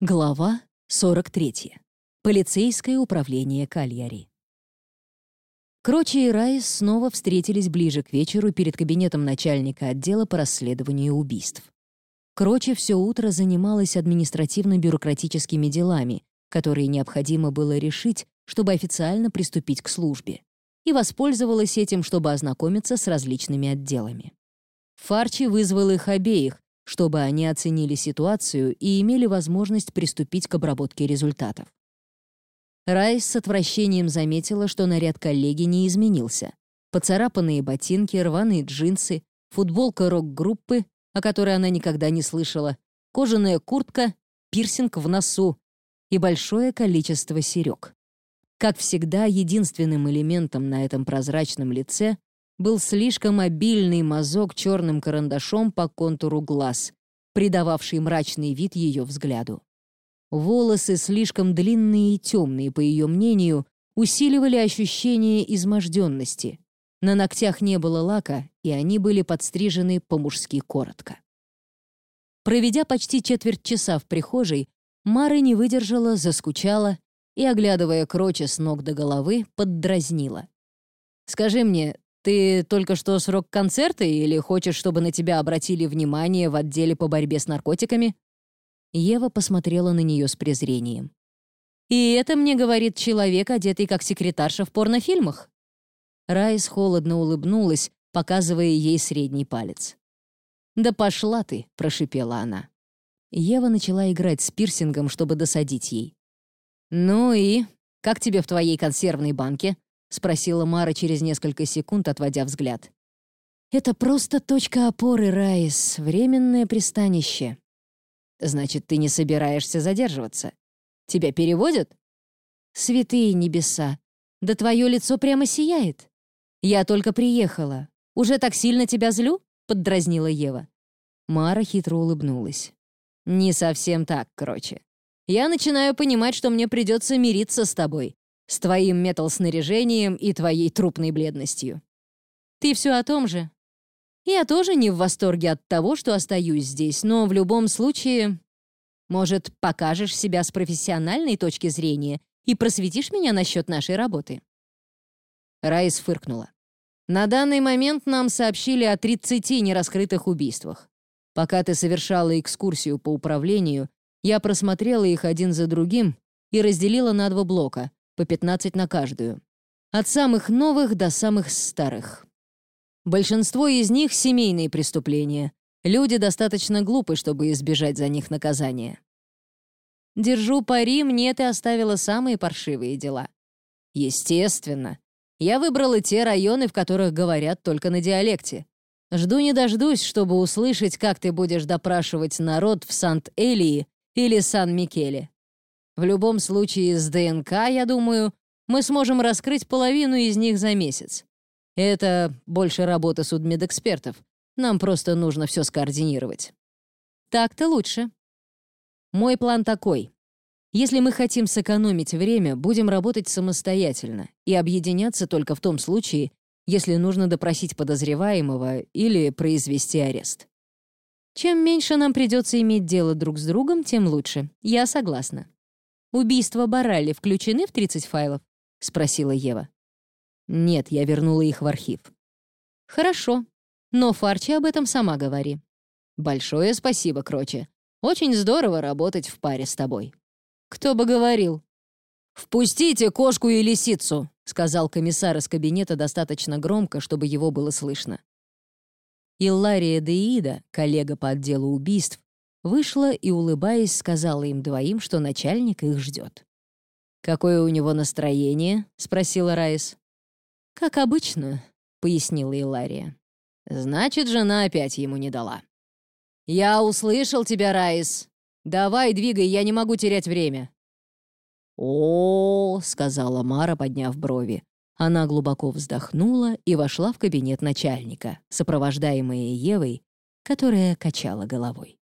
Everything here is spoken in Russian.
Глава 43. Полицейское управление Кальяри. Крочи и Райс снова встретились ближе к вечеру перед кабинетом начальника отдела по расследованию убийств. Крочи все утро занималась административно-бюрократическими делами, которые необходимо было решить, чтобы официально приступить к службе, и воспользовалась этим, чтобы ознакомиться с различными отделами. Фарчи вызвал их обеих, чтобы они оценили ситуацию и имели возможность приступить к обработке результатов. Райс с отвращением заметила, что наряд коллеги не изменился. Поцарапанные ботинки, рваные джинсы, футболка рок-группы, о которой она никогда не слышала, кожаная куртка, пирсинг в носу и большое количество серёг. Как всегда, единственным элементом на этом прозрачном лице был слишком обильный мазок черным карандашом по контуру глаз, придававший мрачный вид ее взгляду. Волосы, слишком длинные и темные, по ее мнению, усиливали ощущение изможденности. На ногтях не было лака, и они были подстрижены по-мужски коротко. Проведя почти четверть часа в прихожей, Мара не выдержала, заскучала и, оглядывая Кроча с ног до головы, поддразнила. «Скажи мне, ты только что с рок-концерта или хочешь, чтобы на тебя обратили внимание в отделе по борьбе с наркотиками?» Ева посмотрела на нее с презрением. «И это мне говорит человек, одетый как секретарша в порнофильмах?» Райс холодно улыбнулась, показывая ей средний палец. «Да пошла ты!» — прошипела она. Ева начала играть с пирсингом, чтобы досадить ей. «Ну и? Как тебе в твоей консервной банке?» — спросила Мара через несколько секунд, отводя взгляд. «Это просто точка опоры, Райс, временное пристанище». «Значит, ты не собираешься задерживаться? Тебя переводят?» «Святые небеса! Да твое лицо прямо сияет! Я только приехала. Уже так сильно тебя злю?» — поддразнила Ева. Мара хитро улыбнулась. «Не совсем так, короче. Я начинаю понимать, что мне придется мириться с тобой с твоим метал-снаряжением и твоей трупной бледностью. Ты все о том же. Я тоже не в восторге от того, что остаюсь здесь, но в любом случае... Может, покажешь себя с профессиональной точки зрения и просветишь меня насчет нашей работы?» Райс фыркнула. «На данный момент нам сообщили о 30 нераскрытых убийствах. Пока ты совершала экскурсию по управлению, я просмотрела их один за другим и разделила на два блока, по 15 на каждую. От самых новых до самых старых. Большинство из них — семейные преступления. Люди достаточно глупы, чтобы избежать за них наказания. Держу пари, мне ты оставила самые паршивые дела. Естественно. Я выбрала те районы, в которых говорят только на диалекте. Жду не дождусь, чтобы услышать, как ты будешь допрашивать народ в Сант-Элии или Сан-Микеле. В любом случае, с ДНК, я думаю, мы сможем раскрыть половину из них за месяц. Это больше работа судмедэкспертов. Нам просто нужно все скоординировать. Так-то лучше. Мой план такой. Если мы хотим сэкономить время, будем работать самостоятельно и объединяться только в том случае, если нужно допросить подозреваемого или произвести арест. Чем меньше нам придется иметь дело друг с другом, тем лучше. Я согласна. «Убийства Баралли включены в 30 файлов?» — спросила Ева. «Нет, я вернула их в архив». «Хорошо. Но Фарчи об этом сама говори». «Большое спасибо, Кроче. Очень здорово работать в паре с тобой». «Кто бы говорил?» «Впустите кошку и лисицу», — сказал комиссар из кабинета достаточно громко, чтобы его было слышно. Иллария Деида, коллега по отделу убийств, вышла и, улыбаясь, сказала им двоим, что начальник их ждет. «Какое у него настроение?» — спросила Райс. «Как обычно», — пояснила Илария. «Значит, жена опять ему не дала». «Я услышал тебя, Райс. Давай, двигай, я не могу терять время». «О, -о, -о — сказала Мара, подняв брови. Она глубоко вздохнула и вошла в кабинет начальника, сопровождаемая Евой, которая качала головой.